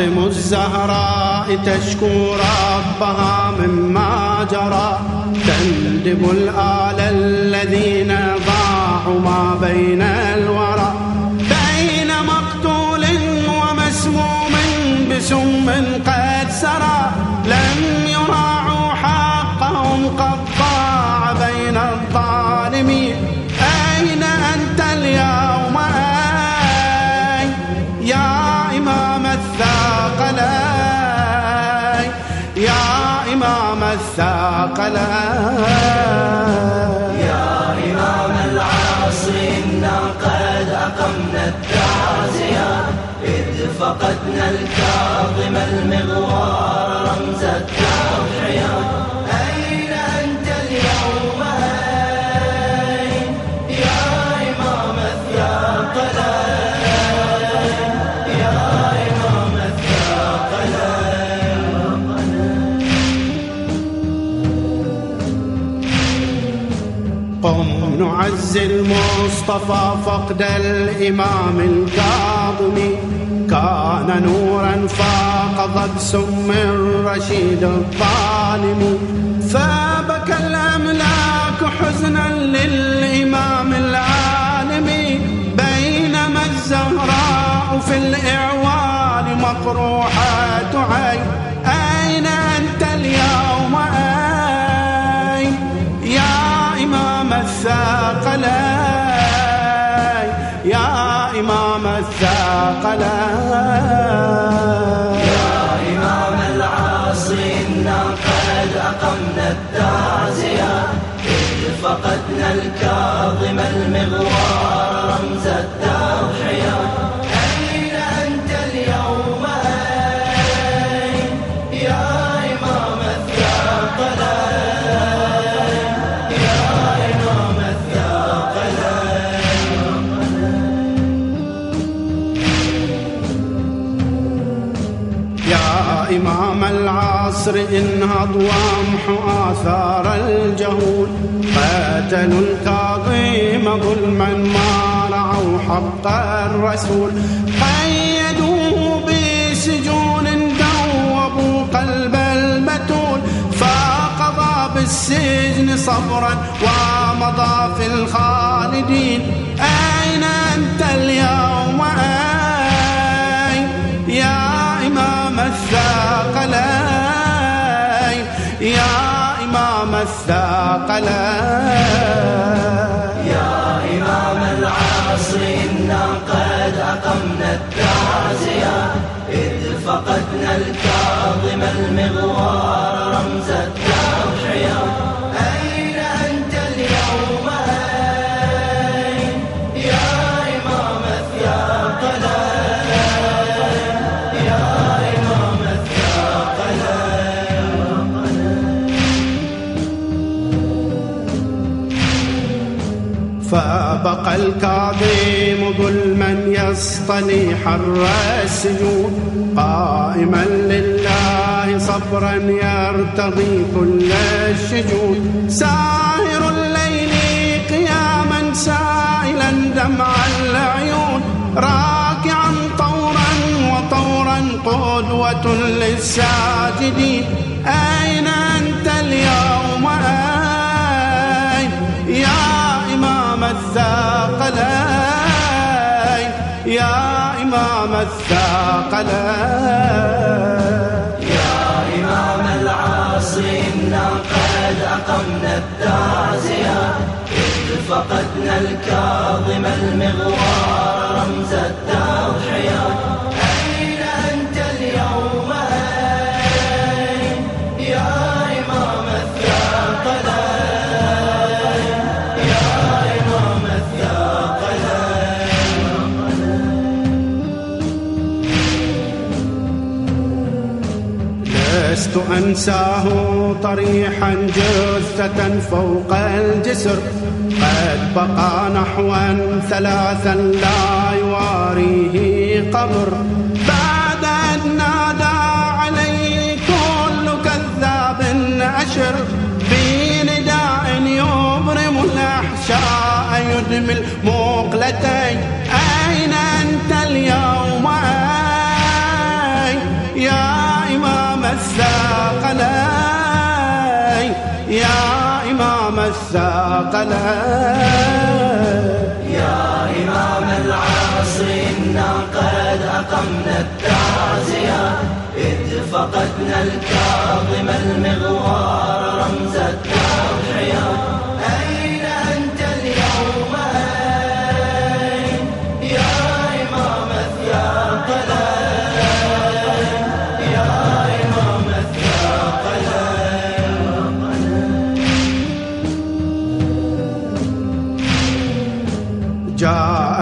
فاطم الزهراء تشكو ربها مما جرى تندب الآل الذين ضاعوا ما بين الورى. بين مقتول ومسموم بسم قد سرى. لم يراعوا حقهم قد الكاظم المغوار رمز التضحية أين أنت اليوم يا إمام الثقلين يا إمام قم نعزي المصطفى فقد الإمام الكاظم كان نورا فاق سم الرشيد الظالم. فبكى الأملاك حزنا للإمام العالم. بينما الزهراء في الإعوان مقروحة عين. أين أنت اليوم؟ أين؟ يا إمام الثقلين. يا إمام الثقلين يا إمام العصر إنا قد أقمنا التعزية إذ فقدنا الكاظم المغوار. يا إمام العصر انهض وامح آثار الجهول. قاتلوا الكاظم ظلما ما رعوا حق الرسول. قيدوه بسجون دوبوا قلب البتول. فقضى بالسجن صبرا ومضى في الخالدين. أين أنت اليوم؟ أين الثقلين. يا إمام الثقلين. يا إمام العصر إنا قد أقمنا التعزية. إذ فقدنا الكاظم المغوار يصطلي حر السجون قائما لله صبرا يرتضي كل الشجون ساهر الليل قياما سائلا دمع العيون راكعا طورا وطورا قدوة للساجدين. إمام الثقلين يا إمام العصر إنا قد أقمنا التعزية إذ فقدنا الكاظم المغوار رمز التضحية لست أن وانساه طريحا جثة فوق الجسر. قد بقى نحوا ثلاثا لا يواريه قبر بعد أن نادى عليه كل كذاب أشر. بنداء يبرم الأحشاء يدمي المقلتين الثقلين يا إمام العصر إنا قد أقمنا التعزية إذ فقدنا الكاظم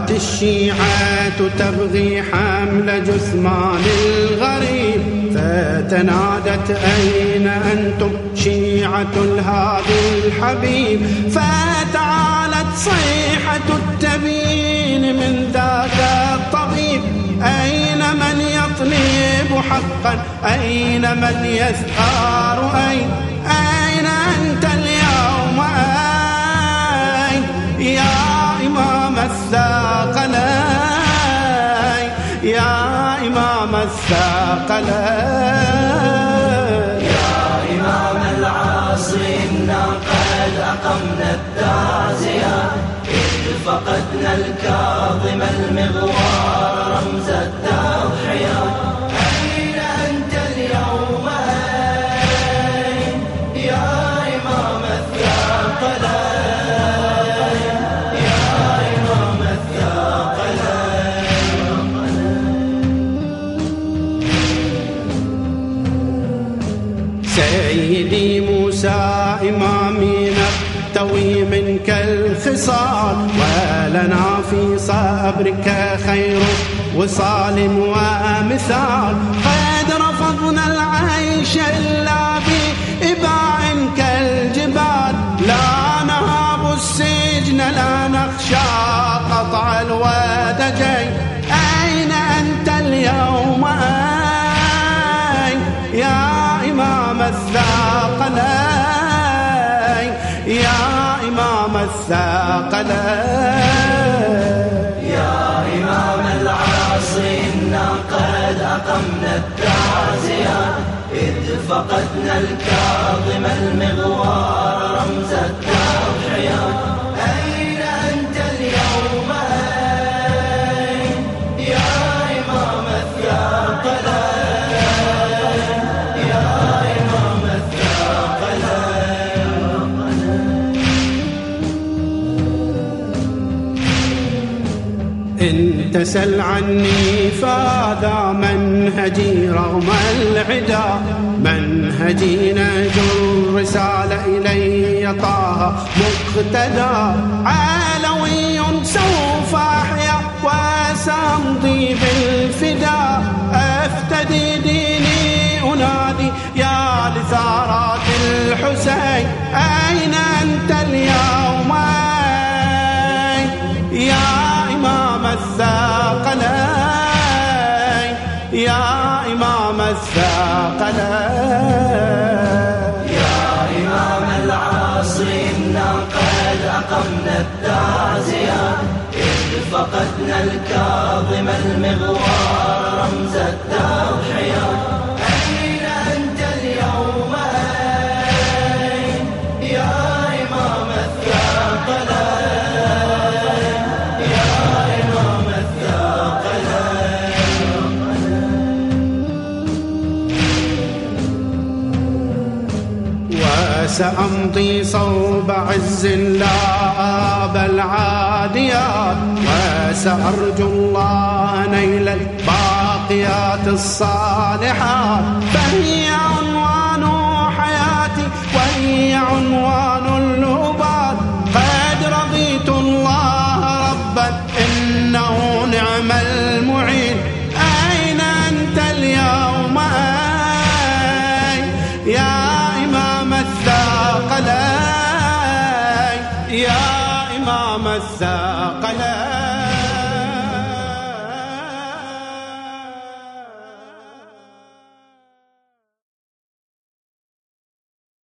جاءت الشيعة تبغي حمل جثمان الغريب فتنادت أين أنتم؟ شيعة الهادي الحبيب. فتعالت صيحة التبين من ذاك الطبيب. أين من يطلب حقا؟ أين من يثار أين أين؟ يا إمام الثقلين. يا إمام العصر إنا قد أقمنا التعزية. إذ فقدنا الكاظم المغوار رمز التضحية منك الخصال ولنا في صبرك خير وصال ومثال. قد رفضنا العيش إلا بإباع كالجبال. لا نهاب السجن لا نخشى قطع الودجين. الثقلين يا إمام العصر إنا قد أقمنا التعزية إذ فقدنا الكاظم المغوار إن تسل عني فهذا منهجي رغم العدا. منهجي نهج الرسالة إلي طه. مقتدى علوي سوف أحيا وسأمضي بالفداء أفتدي ديني الثقلين يا إمام العصر إنا قد أقمنا التعزية. إذ فقدنا الكاظم المغوار رمز التضحية. وسأمضي صوب عز لا آب العاديات وسأرجو الله نيل الباقيات الصالحات.